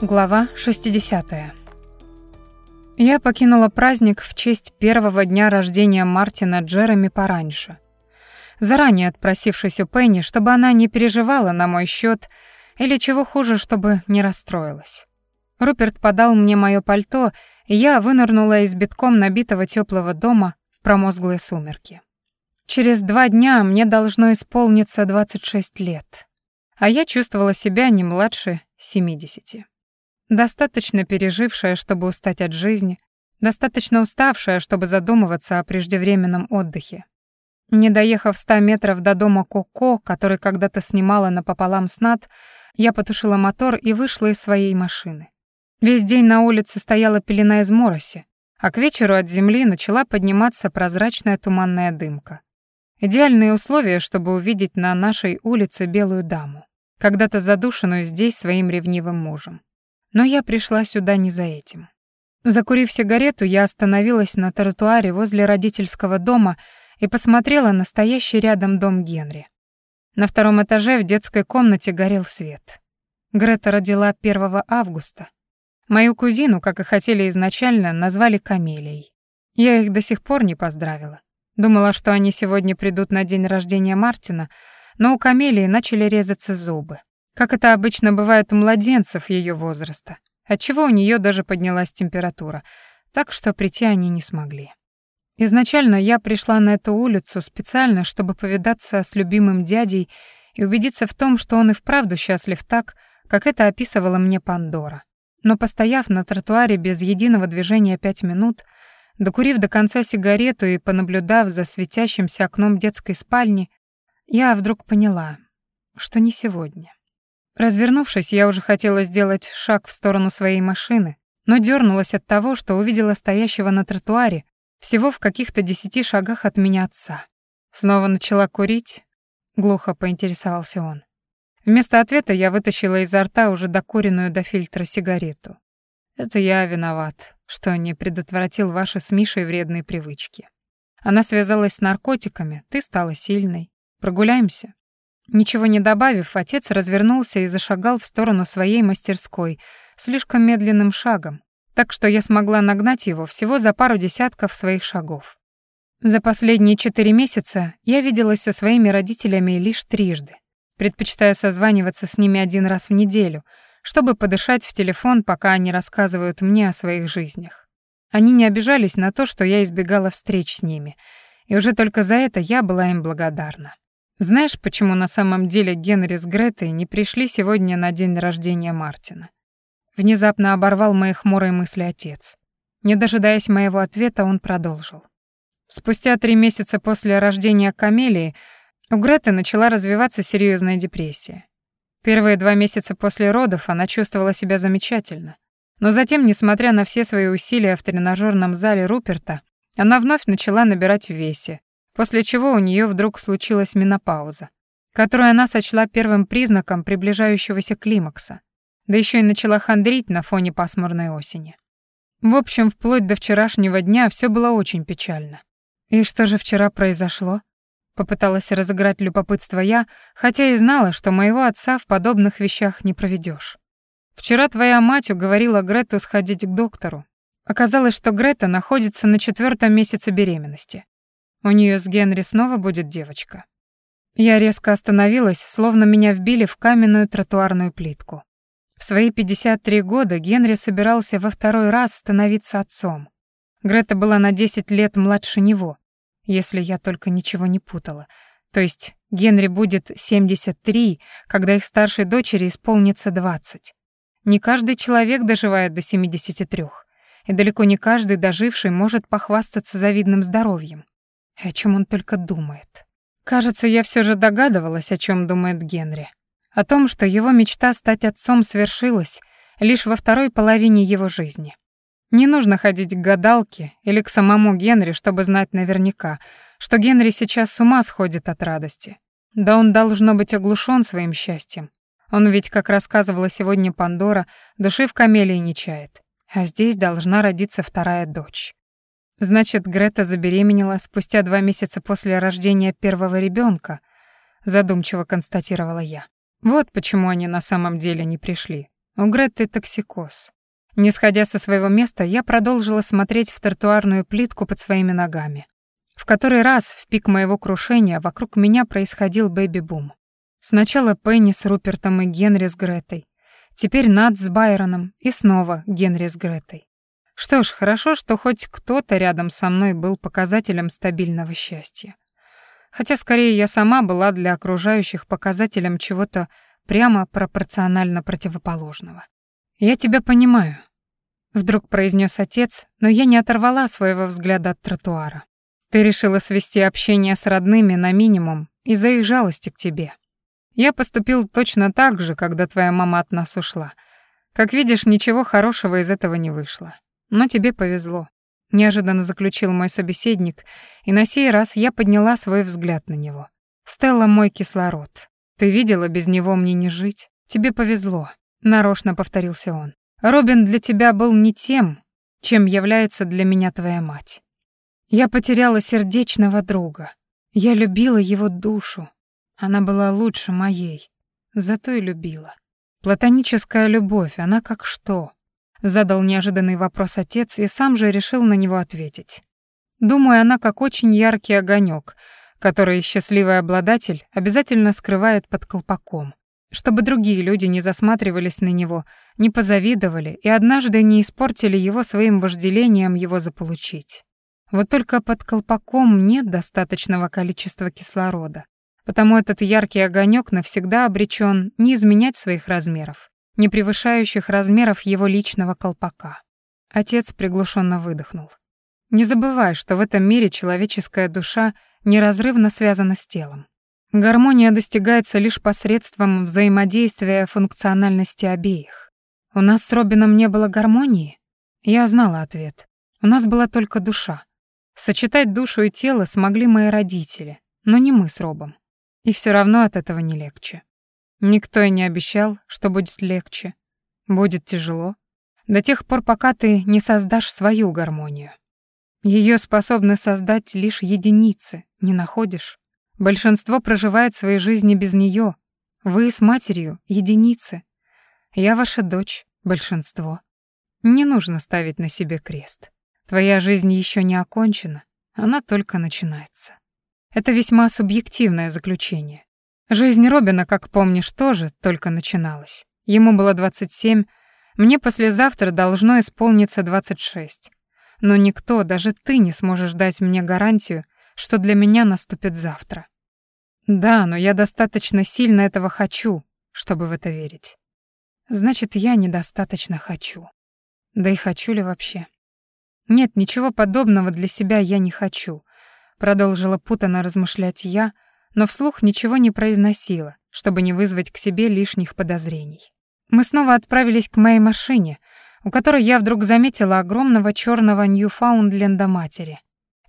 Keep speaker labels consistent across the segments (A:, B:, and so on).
A: Глава 60. Я покинула праздник в честь первого дня рождения Мартина Джереми пораньше. Заранее отпросившись у Пенни, чтобы она не переживала на мой счет или, чего хуже, чтобы не расстроилась. Руперт подал мне мое пальто, и я вынырнула из битком набитого теплого дома в промозглые сумерки. Через два дня мне должно исполниться 26 лет, а я чувствовала себя не младше 70. Достаточно пережившая, чтобы устать от жизни, достаточно уставшая, чтобы задумываться о преждевременном отдыхе. Не доехав ста метров до дома Коко, который когда-то снимала напополам с Над, я потушила мотор и вышла из своей машины. Весь день на улице стояла пелена из мороси, а к вечеру от земли начала подниматься прозрачная туманная дымка. Идеальные условия, чтобы увидеть на нашей улице белую даму, когда-то задушенную здесь своим ревнивым мужем. Но я пришла сюда не за этим. Закурив сигарету, я остановилась на тротуаре возле родительского дома и посмотрела на стоящий рядом дом Генри. На втором этаже в детской комнате горел свет. Грета родила 1 августа. Мою кузину, как и хотели изначально, назвали Камелией. Я их до сих пор не поздравила. Думала, что они сегодня придут на день рождения Мартина, но у Камелии начали резаться зубы как это обычно бывает у младенцев ее возраста, отчего у нее даже поднялась температура, так что прийти они не смогли. Изначально я пришла на эту улицу специально, чтобы повидаться с любимым дядей и убедиться в том, что он и вправду счастлив так, как это описывала мне Пандора. Но постояв на тротуаре без единого движения пять минут, докурив до конца сигарету и понаблюдав за светящимся окном детской спальни, я вдруг поняла, что не сегодня. Развернувшись, я уже хотела сделать шаг в сторону своей машины, но дернулась от того, что увидела стоящего на тротуаре всего в каких-то десяти шагах от меня отца. Снова начала курить, глухо поинтересовался он. Вместо ответа я вытащила изо рта уже докуренную до фильтра сигарету. Это я виноват, что не предотвратил ваши с Мишей вредные привычки. Она связалась с наркотиками, ты стала сильной. Прогуляемся? Ничего не добавив, отец развернулся и зашагал в сторону своей мастерской слишком медленным шагом, так что я смогла нагнать его всего за пару десятков своих шагов. За последние четыре месяца я виделась со своими родителями лишь трижды, предпочитая созваниваться с ними один раз в неделю, чтобы подышать в телефон, пока они рассказывают мне о своих жизнях. Они не обижались на то, что я избегала встреч с ними, и уже только за это я была им благодарна. Знаешь, почему на самом деле Генри с Гретой не пришли сегодня на день рождения Мартина? Внезапно оборвал мои хмурые мысли отец. Не дожидаясь моего ответа, он продолжил. Спустя три месяца после рождения Камелии у Греты начала развиваться серьезная депрессия. Первые два месяца после родов она чувствовала себя замечательно. Но затем, несмотря на все свои усилия в тренажерном зале Руперта, она вновь начала набирать в весе, после чего у нее вдруг случилась менопауза, которую она сочла первым признаком приближающегося климакса, да еще и начала хандрить на фоне пасмурной осени. В общем, вплоть до вчерашнего дня все было очень печально. И что же вчера произошло? Попыталась разыграть любопытство я, хотя и знала, что моего отца в подобных вещах не проведешь. Вчера твоя мать уговорила Грету сходить к доктору. Оказалось, что Грета находится на четвертом месяце беременности. У нее с Генри снова будет девочка. Я резко остановилась, словно меня вбили в каменную тротуарную плитку. В свои 53 года Генри собирался во второй раз становиться отцом. Грета была на 10 лет младше него, если я только ничего не путала. То есть Генри будет 73, когда их старшей дочери исполнится 20. Не каждый человек доживает до 73, и далеко не каждый доживший может похвастаться завидным здоровьем. О чем он только думает. Кажется, я все же догадывалась, о чем думает Генри. О том, что его мечта стать отцом свершилась лишь во второй половине его жизни. Не нужно ходить к гадалке или к самому Генри, чтобы знать наверняка, что Генри сейчас с ума сходит от радости. Да он должно быть оглушен своим счастьем. Он ведь, как рассказывала сегодня Пандора, души в камелии не чает. А здесь должна родиться вторая дочь. Значит, Грета забеременела спустя два месяца после рождения первого ребенка, задумчиво констатировала я. Вот почему они на самом деле не пришли. У Гретты токсикоз. Не сходя со своего места, я продолжила смотреть в тротуарную плитку под своими ногами. В который раз в пик моего крушения вокруг меня происходил бэби-бум. Сначала Пенни с Рупертом и Генри с Гретой. Теперь Над с Байроном и снова Генри с Гретой. Что ж, хорошо, что хоть кто-то рядом со мной был показателем стабильного счастья. Хотя скорее я сама была для окружающих показателем чего-то прямо пропорционально противоположного. «Я тебя понимаю», — вдруг произнес отец, но я не оторвала своего взгляда от тротуара. «Ты решила свести общение с родными на минимум из-за их жалости к тебе. Я поступил точно так же, когда твоя мама от нас ушла. Как видишь, ничего хорошего из этого не вышло. Но тебе повезло. Неожиданно заключил мой собеседник, и на сей раз я подняла свой взгляд на него. «Стелла — мой кислород. Ты видела, без него мне не жить. Тебе повезло», — нарочно повторился он. «Робин для тебя был не тем, чем является для меня твоя мать. Я потеряла сердечного друга. Я любила его душу. Она была лучше моей. Зато и любила. Платоническая любовь, она как что? Задал неожиданный вопрос отец и сам же решил на него ответить. Думаю, она как очень яркий огонек, который счастливый обладатель обязательно скрывает под колпаком, чтобы другие люди не засматривались на него, не позавидовали и однажды не испортили его своим вожделением его заполучить. Вот только под колпаком нет достаточного количества кислорода, потому этот яркий огонек навсегда обречен не изменять своих размеров не превышающих размеров его личного колпака. Отец приглушенно выдохнул. Не забывай, что в этом мире человеческая душа неразрывно связана с телом. Гармония достигается лишь посредством взаимодействия функциональности обеих. У нас с Робином не было гармонии? Я знала ответ. У нас была только душа. Сочетать душу и тело смогли мои родители, но не мы с Робом. И все равно от этого не легче. Никто и не обещал, что будет легче. Будет тяжело. До тех пор, пока ты не создашь свою гармонию. Ее способны создать лишь единицы, не находишь? Большинство проживает свои жизни без нее. Вы с матерью — единицы. Я ваша дочь, большинство. Не нужно ставить на себе крест. Твоя жизнь еще не окончена, она только начинается. Это весьма субъективное заключение. Жизнь Робина, как помнишь, тоже только начиналась. Ему было 27, мне послезавтра должно исполниться 26. Но никто, даже ты, не сможешь дать мне гарантию, что для меня наступит завтра. Да, но я достаточно сильно этого хочу, чтобы в это верить. Значит, я недостаточно хочу. Да и хочу ли вообще? Нет, ничего подобного для себя я не хочу, продолжила путано размышлять я, но вслух ничего не произносила, чтобы не вызвать к себе лишних подозрений. Мы снова отправились к моей машине, у которой я вдруг заметила огромного черного Ньюфаундленда матери.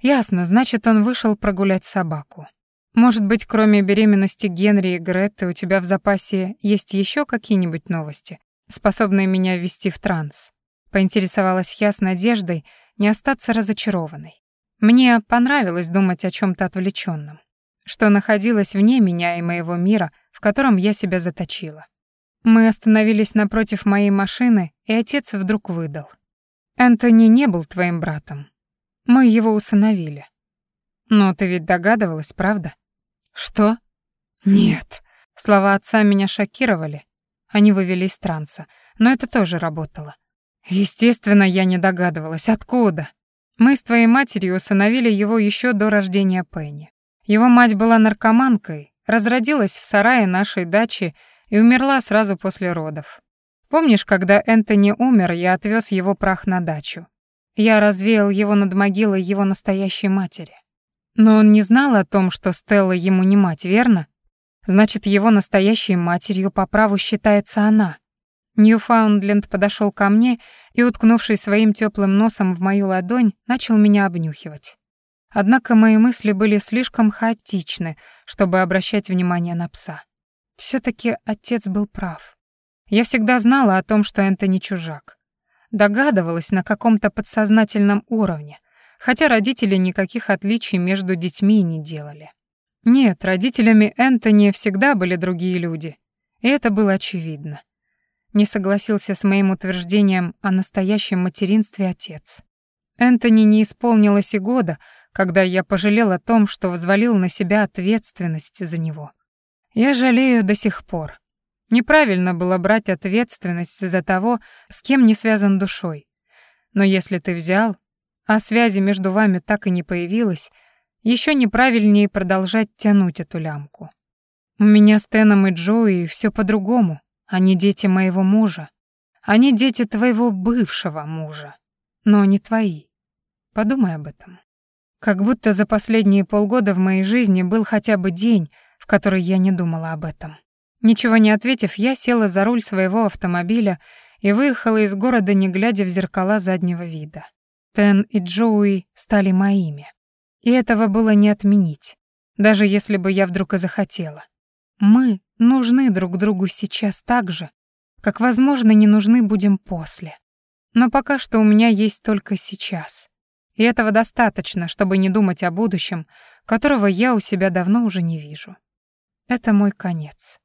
A: Ясно, значит, он вышел прогулять собаку. Может быть, кроме беременности Генри и Гретты, у тебя в запасе есть еще какие-нибудь новости, способные меня ввести в транс? Поинтересовалась я с надеждой не остаться разочарованной. Мне понравилось думать о чем то отвлеченном что находилось вне меня и моего мира, в котором я себя заточила. Мы остановились напротив моей машины, и отец вдруг выдал. «Энтони не был твоим братом. Мы его усыновили». «Но ты ведь догадывалась, правда?» «Что?» «Нет». Слова отца меня шокировали. Они вывели из транса, но это тоже работало. Естественно, я не догадывалась, откуда. Мы с твоей матерью усыновили его еще до рождения Пенни. Его мать была наркоманкой, разродилась в сарае нашей дачи и умерла сразу после родов. Помнишь, когда Энтони умер, я отвез его прах на дачу? Я развеял его над могилой его настоящей матери. Но он не знал о том, что Стелла ему не мать, верно? Значит, его настоящей матерью по праву считается она. Ньюфаундленд подошел ко мне и, уткнувшись своим теплым носом в мою ладонь, начал меня обнюхивать. Однако мои мысли были слишком хаотичны, чтобы обращать внимание на пса. все таки отец был прав. Я всегда знала о том, что Энтони чужак. Догадывалась на каком-то подсознательном уровне, хотя родители никаких отличий между детьми не делали. Нет, родителями Энтони всегда были другие люди, и это было очевидно. не согласился с моим утверждением о настоящем материнстве отец. Энтони не исполнилось и года, когда я пожалел о том, что взвалил на себя ответственность за него. Я жалею до сих пор. Неправильно было брать ответственность за того, с кем не связан душой. Но если ты взял, а связи между вами так и не появилось, еще неправильнее продолжать тянуть эту лямку. У меня с Теном и Джои все по-другому. Они дети моего мужа. Они дети твоего бывшего мужа. Но не твои. Подумай об этом. Как будто за последние полгода в моей жизни был хотя бы день, в который я не думала об этом. Ничего не ответив, я села за руль своего автомобиля и выехала из города, не глядя в зеркала заднего вида. Тен и Джоуи стали моими. И этого было не отменить, даже если бы я вдруг и захотела. Мы нужны друг другу сейчас так же, как, возможно, не нужны будем после. Но пока что у меня есть только сейчас. И этого достаточно, чтобы не думать о будущем, которого я у себя давно уже не вижу. Это мой конец.